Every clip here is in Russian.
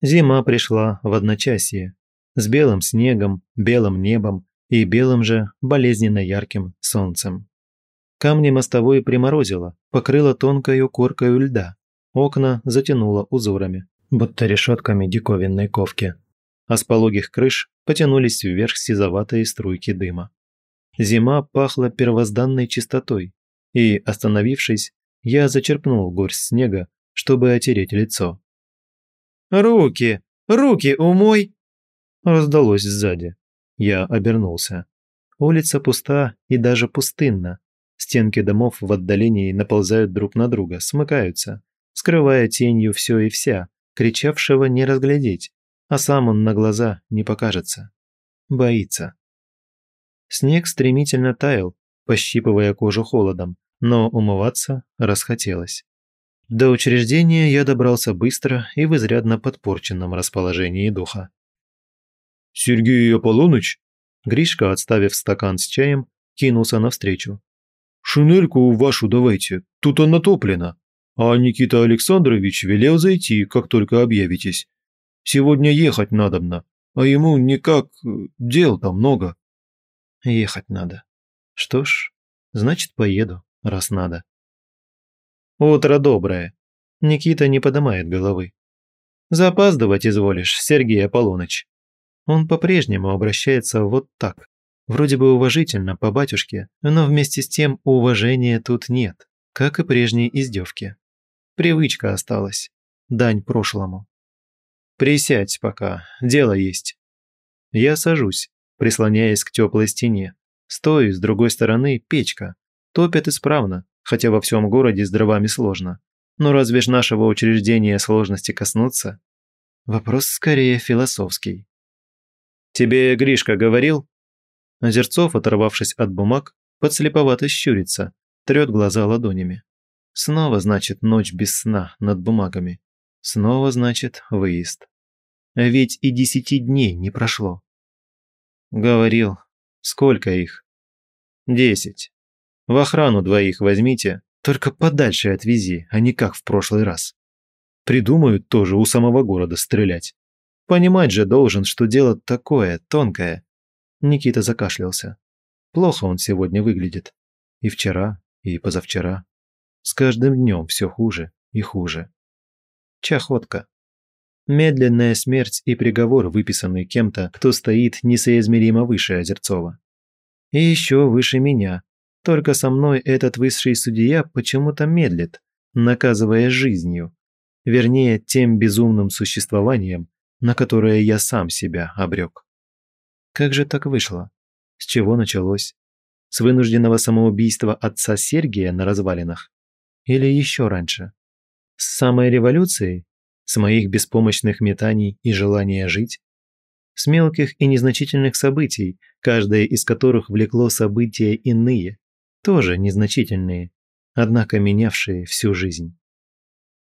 Зима пришла в одночасье, с белым снегом, белым небом и белым же болезненно ярким солнцем. Камни мостовой приморозило, покрыло тонкою коркою льда, окна затянуло узорами, будто решетками диковинной ковки. А с пологих крыш потянулись вверх сизоватые струйки дыма. Зима пахла первозданной чистотой, и, остановившись, я зачерпнул горсть снега, чтобы отереть лицо. «Руки! Руки умой!» Раздалось сзади. Я обернулся. Улица пуста и даже пустынна. Стенки домов в отдалении наползают друг на друга, смыкаются, скрывая тенью все и вся, кричавшего не разглядеть, а сам он на глаза не покажется. Боится. Снег стремительно таял, пощипывая кожу холодом, но умываться расхотелось. До учреждения я добрался быстро и в изрядно подпорченном расположении духа. «Сергей Аполлоныч?» Гришка, отставив стакан с чаем, кинулся навстречу. «Шинельку вашу давайте, тут она топлена. А Никита Александрович велел зайти, как только объявитесь. Сегодня ехать надобно, а ему никак... Э, дел-то много». «Ехать надо. Что ж, значит, поеду, раз надо». Утро доброе. Никита не поднимает головы. Запаздывать изволишь, Сергей Аполлоныч. Он по-прежнему обращается вот так. Вроде бы уважительно по батюшке, но вместе с тем уважения тут нет, как и прежней издевки. Привычка осталась. Дань прошлому. Присядь пока, дело есть. Я сажусь, прислоняясь к теплой стене. Стою с другой стороны печка. Топят исправно, хотя во всем городе с дровами сложно. Но разве ж нашего учреждения сложности коснуться? Вопрос скорее философский. «Тебе Гришка говорил?» Озерцов, оторвавшись от бумаг, подслеповато щурится, трет глаза ладонями. Снова, значит, ночь без сна над бумагами. Снова, значит, выезд. А ведь и десяти дней не прошло. Говорил. Сколько их? Десять. В охрану двоих возьмите, только подальше отвези, а не как в прошлый раз. Придумают тоже у самого города стрелять. Понимать же должен, что дело такое, тонкое. Никита закашлялся. Плохо он сегодня выглядит. И вчера, и позавчера. С каждым днем все хуже и хуже. Чахотка. Медленная смерть и приговор, выписанный кем-то, кто стоит несоизмеримо выше Озерцова. И еще выше меня, только со мной этот высший судья почему-то медлит, наказывая жизнью. Вернее, тем безумным существованием, на которое я сам себя обрек. Как же так вышло? С чего началось? С вынужденного самоубийства отца Сергия на развалинах? Или еще раньше? С самой революцией? С моих беспомощных метаний и желания жить? С мелких и незначительных событий, каждое из которых влекло события иные, тоже незначительные, однако менявшие всю жизнь.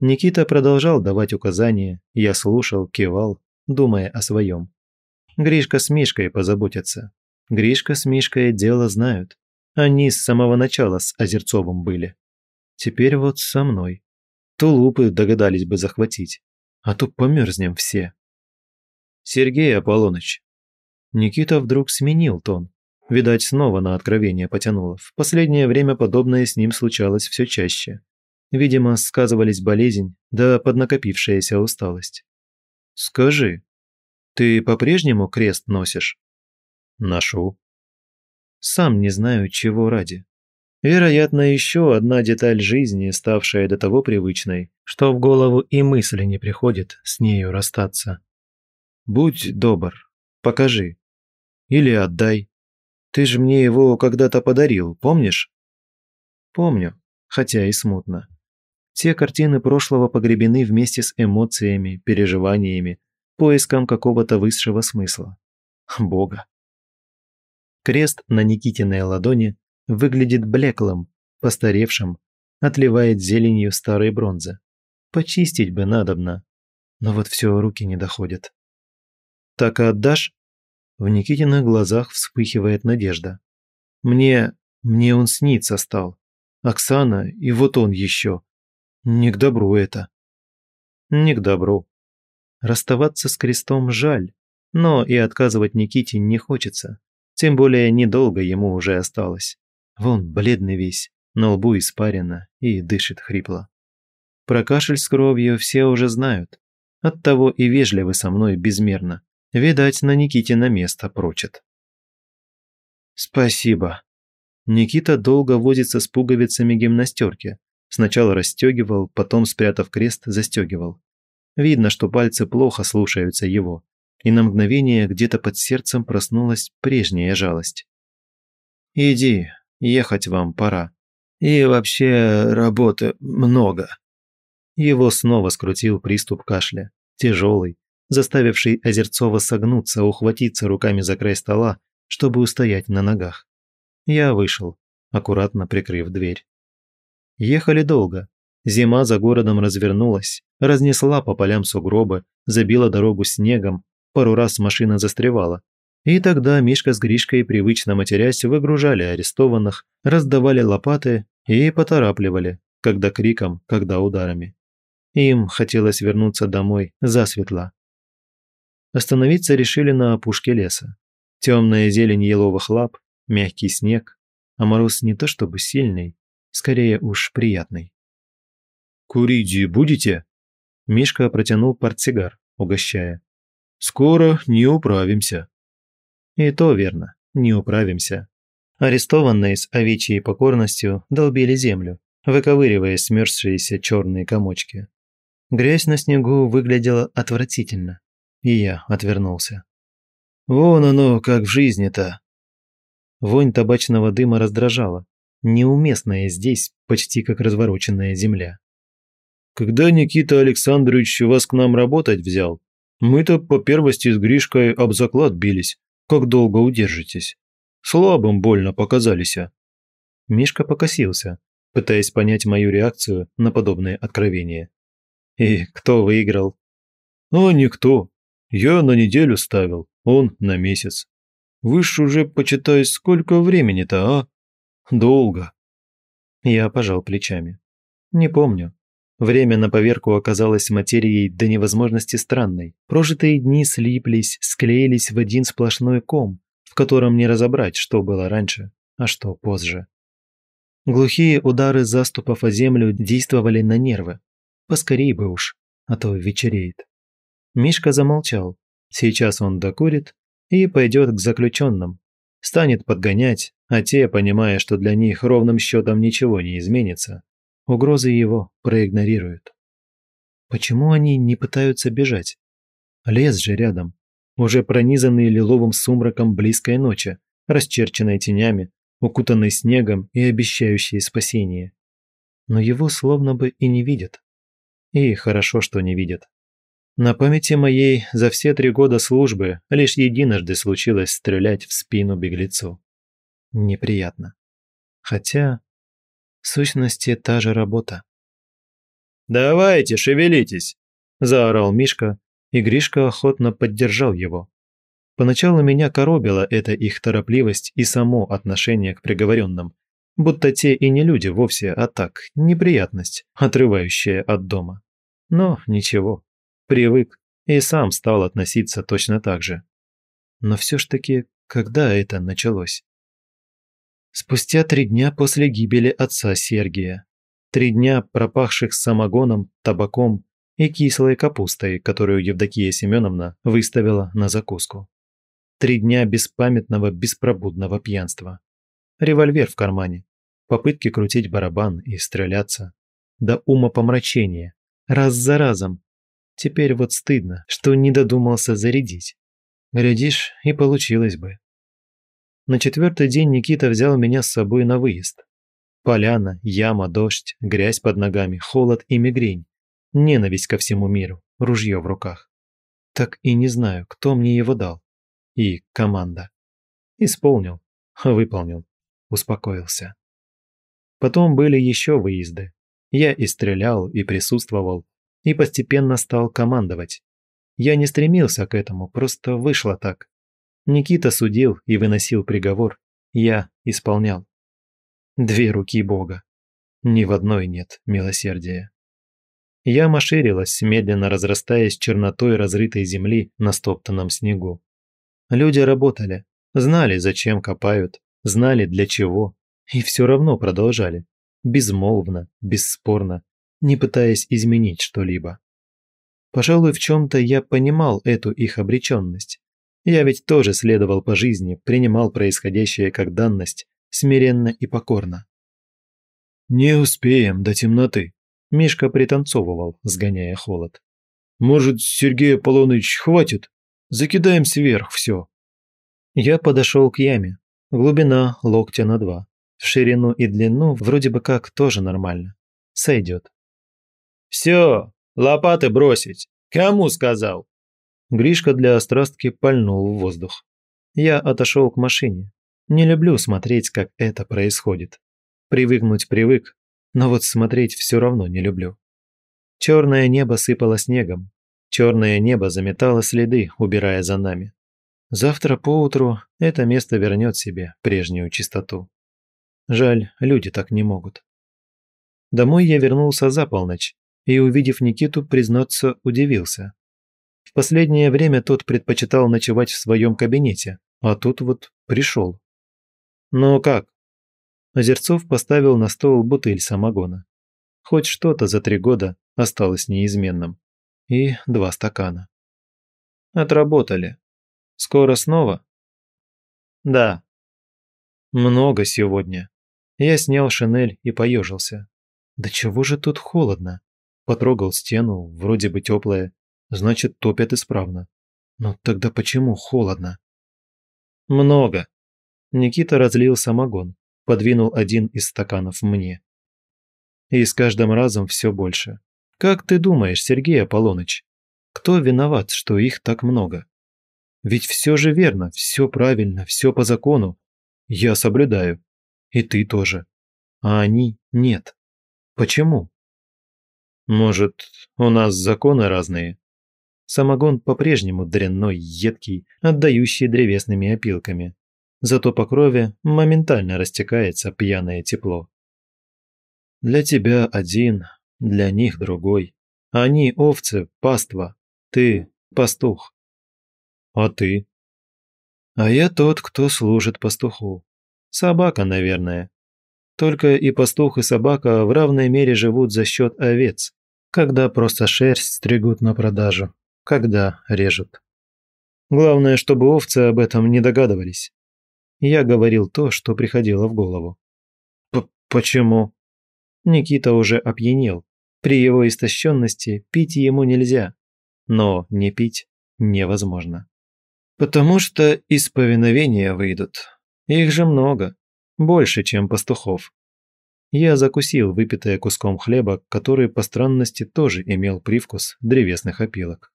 Никита продолжал давать указания, я слушал, кивал, думая о своем. Гришка с Мишкой позаботятся. Гришка с Мишкой дело знают. Они с самого начала с Озерцовым были. Теперь вот со мной. Тулупы догадались бы захватить, а то померзнем все. Сергей Аполлоныч. Никита вдруг сменил тон, Видать, снова на откровение потянуло. В последнее время подобное с ним случалось все чаще. Видимо, сказывались болезнь да поднакопившаяся усталость. «Скажи, ты по-прежнему крест носишь?» «Ношу». «Сам не знаю, чего ради. Вероятно, еще одна деталь жизни, ставшая до того привычной, что в голову и мысли не приходит с нею расстаться. Будь добр, покажи. Или отдай». Ты же мне его когда-то подарил, помнишь?» «Помню, хотя и смутно. Все картины прошлого погребены вместе с эмоциями, переживаниями, поиском какого-то высшего смысла. Бога. Крест на Никитиной ладони выглядит блеклым, постаревшим, отливает зеленью старой бронзы. Почистить бы надобно, но вот все руки не доходят. «Так и отдашь?» В Никитиных глазах вспыхивает надежда. Мне... мне он снится стал. Оксана и вот он еще. Не к добру это. Не к добру. Расставаться с крестом жаль, но и отказывать Никите не хочется. Тем более недолго ему уже осталось. Вон, бледный весь, на лбу испарено и дышит хрипло. Про кашель с кровью все уже знают. Оттого и вежливы со мной безмерно. Видать, на Никите на место прочит. «Спасибо». Никита долго возится с пуговицами гимнастерки. Сначала расстегивал, потом, спрятав крест, застегивал. Видно, что пальцы плохо слушаются его, и на мгновение где-то под сердцем проснулась прежняя жалость. «Иди, ехать вам пора. И вообще работы много». Его снова скрутил приступ кашля, тяжелый, заставивший Озерцова согнуться, ухватиться руками за край стола, чтобы устоять на ногах. Я вышел, аккуратно прикрыв дверь. Ехали долго. Зима за городом развернулась, разнесла по полям сугробы, забила дорогу снегом, пару раз машина застревала. И тогда Мишка с Гришкой, привычно матерясь, выгружали арестованных, раздавали лопаты и поторапливали, когда криком, когда ударами. Им хотелось вернуться домой засветло, остановиться решили на опушке леса. Темная зелень еловых лап, мягкий снег, а мороз не то чтобы сильный, скорее уж приятный. «Курить будете?» Мишка протянул портсигар, угощая. «Скоро не управимся». И то верно, не управимся. Арестованные с овечьей покорностью долбили землю, выковыривая смерзшиеся черные комочки. Грязь на снегу выглядела отвратительно и я отвернулся. «Вон оно, как в жизни-то!» Вонь табачного дыма раздражала, неуместная здесь, почти как развороченная земля. «Когда Никита Александрович вас к нам работать взял, мы-то по первости с Гришкой об заклад бились, как долго удержитесь. Слабым больно показались. А. Мишка покосился, пытаясь понять мою реакцию на подобное откровение. И кто выиграл? А никто. Я на неделю ставил, он на месяц. Выше уже, почитай, сколько времени-то, а? Долго. Я пожал плечами. Не помню. Время на поверку оказалось материей до невозможности странной. Прожитые дни слиплись, склеились в один сплошной ком, в котором не разобрать, что было раньше, а что позже. Глухие удары заступов о землю действовали на нервы. Поскорей бы уж, а то вечереет. Мишка замолчал. Сейчас он докурит и пойдет к заключенным. Станет подгонять, а те, понимая, что для них ровным счетом ничего не изменится, угрозы его проигнорируют. Почему они не пытаются бежать? Лес же рядом, уже пронизанный лиловым сумраком близкой ночи, расчерченной тенями, укутанной снегом и обещающий спасение. Но его словно бы и не видят. И хорошо, что не видят. На памяти моей за все три года службы лишь единожды случилось стрелять в спину беглецу. Неприятно. Хотя, в сущности, та же работа. «Давайте, шевелитесь!» – заорал Мишка, и Гришка охотно поддержал его. Поначалу меня коробила эта их торопливость и само отношение к приговоренным, будто те и не люди вовсе, а так, неприятность, отрывающая от дома. Но ничего, привык и сам стал относиться точно так же. Но все ж таки, когда это началось? Спустя три дня после гибели отца Сергия. Три дня, пропахших самогоном, табаком и кислой капустой, которую Евдокия Семеновна выставила на закуску. Три дня беспамятного, беспробудного пьянства. Револьвер в кармане, попытки крутить барабан и стреляться. До ума помрачения, раз за разом, Теперь вот стыдно, что не додумался зарядить. Глядишь, и получилось бы. На четвертый день Никита взял меня с собой на выезд. Поляна, яма, дождь, грязь под ногами, холод и мигрень. Ненависть ко всему миру, ружье в руках. Так и не знаю, кто мне его дал. И команда. Исполнил, выполнил, успокоился. Потом были еще выезды. Я и стрелял, и присутствовал, и постепенно стал командовать. Я не стремился к этому, просто вышло так. Никита судил и выносил приговор, я исполнял. Две руки Бога. Ни в одной нет милосердия. Я ширилась, медленно разрастаясь чернотой разрытой земли на стоптанном снегу. Люди работали, знали, зачем копают, знали, для чего, и все равно продолжали. Безмолвно, бесспорно, не пытаясь изменить что-либо. Пожалуй, в чем-то я понимал эту их обреченность. Я ведь тоже следовал по жизни, принимал происходящее как данность, смиренно и покорно. «Не успеем до темноты», – Мишка пританцовывал, сгоняя холод. «Может, Сергей Аполлоныч, хватит? Закидаем сверх все». Я подошел к яме. Глубина локтя на два. В ширину и длину вроде бы как тоже нормально. Сойдет. Все, лопаты бросить. Кому сказал? Гришка для острастки пальнул в воздух. Я отошел к машине. Не люблю смотреть, как это происходит. Привыкнуть привык, но вот смотреть все равно не люблю. Черное небо сыпало снегом. Черное небо заметало следы, убирая за нами. Завтра поутру это место вернет себе прежнюю чистоту. Жаль, люди так не могут. Домой я вернулся за полночь, и, увидев Никиту, признаться, удивился. В последнее время тот предпочитал ночевать в своем кабинете, а тут вот пришел. «Ну как?» Озерцов поставил на стол бутыль самогона. Хоть что-то за три года осталось неизменным. И два стакана. «Отработали. Скоро снова?» «Да». «Много сегодня». Я снял шинель и поежился. «Да чего же тут холодно?» Потрогал стену, вроде бы теплая, значит, топят исправно. Но тогда почему холодно? Много. Никита разлил самогон, подвинул один из стаканов мне. И с каждым разом все больше. Как ты думаешь, Сергей Аполлоныч, кто виноват, что их так много? Ведь все же верно, все правильно, все по закону. Я соблюдаю. И ты тоже. А они нет. Почему? Может, у нас законы разные? Самогон по-прежнему дрянной, едкий, отдающий древесными опилками. Зато по крови моментально растекается пьяное тепло. Для тебя один, для них другой. Они овцы, паства, ты пастух. А ты? А я тот, кто служит пастуху. Собака, наверное. Только и пастух, и собака в равной мере живут за счет овец, когда просто шерсть стригут на продажу, когда режут. Главное, чтобы овцы об этом не догадывались. Я говорил то, что приходило в голову. П «Почему?» Никита уже опьянел. При его истощенности пить ему нельзя, но не пить невозможно. «Потому что из повиновения выйдут. Их же много», больше, чем пастухов. Я закусил, выпитое куском хлеба, который по странности тоже имел привкус древесных опилок.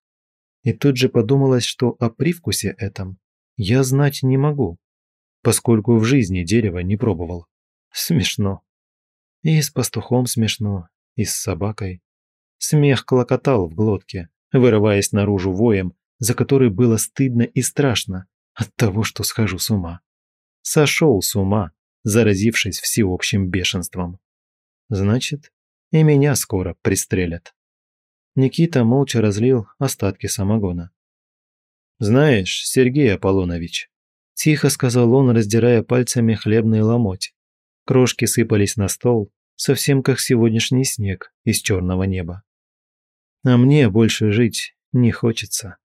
И тут же подумалось, что о привкусе этом я знать не могу, поскольку в жизни дерево не пробовал. Смешно. И с пастухом смешно, и с собакой. Смех клокотал в глотке, вырываясь наружу воем, за который было стыдно и страшно от того, что схожу с ума. Сошел с ума заразившись всеобщим бешенством. Значит, и меня скоро пристрелят. Никита молча разлил остатки самогона. «Знаешь, Сергей Аполлонович», – тихо сказал он, раздирая пальцами хлебный ломоть. Крошки сыпались на стол, совсем как сегодняшний снег из черного неба. «А мне больше жить не хочется».